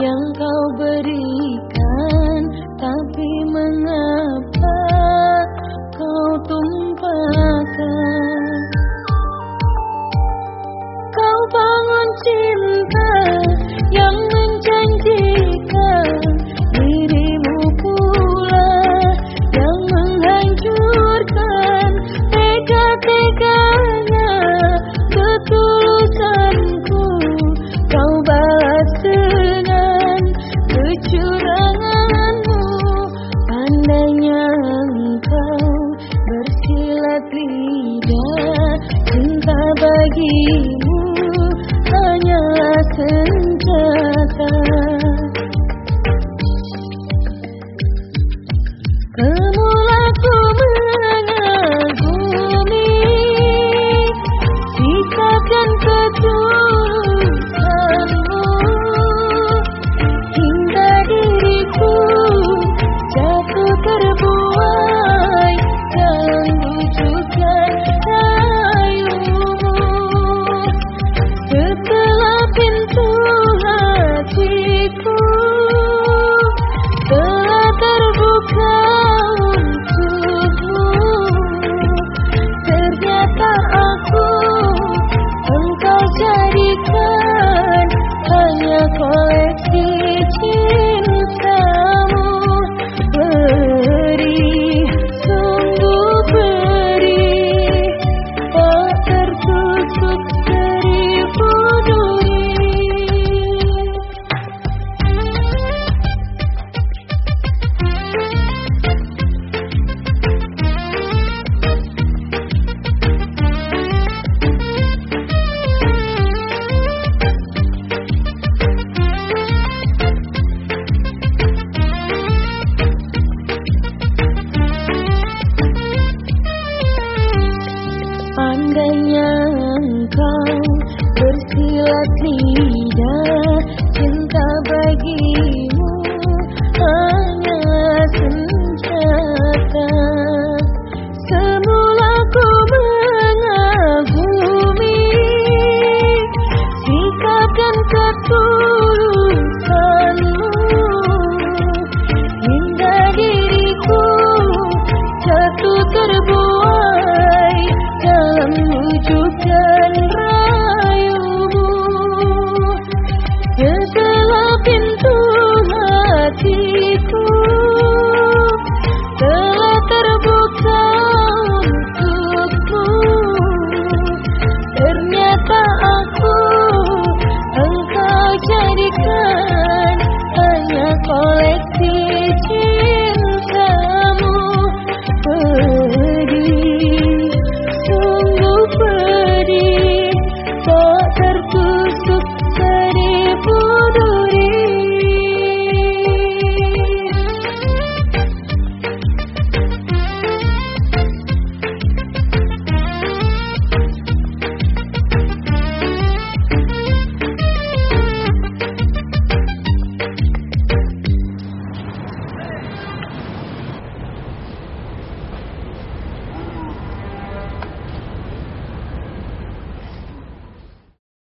yang kau beri. Seandainya engkau bersilat lidah Cinta bagimu tidak cinta bagimu hanya senjata. Semula ku mengagumi sikap dan ketulusanmu. Hingga diriku jatuh terbuka.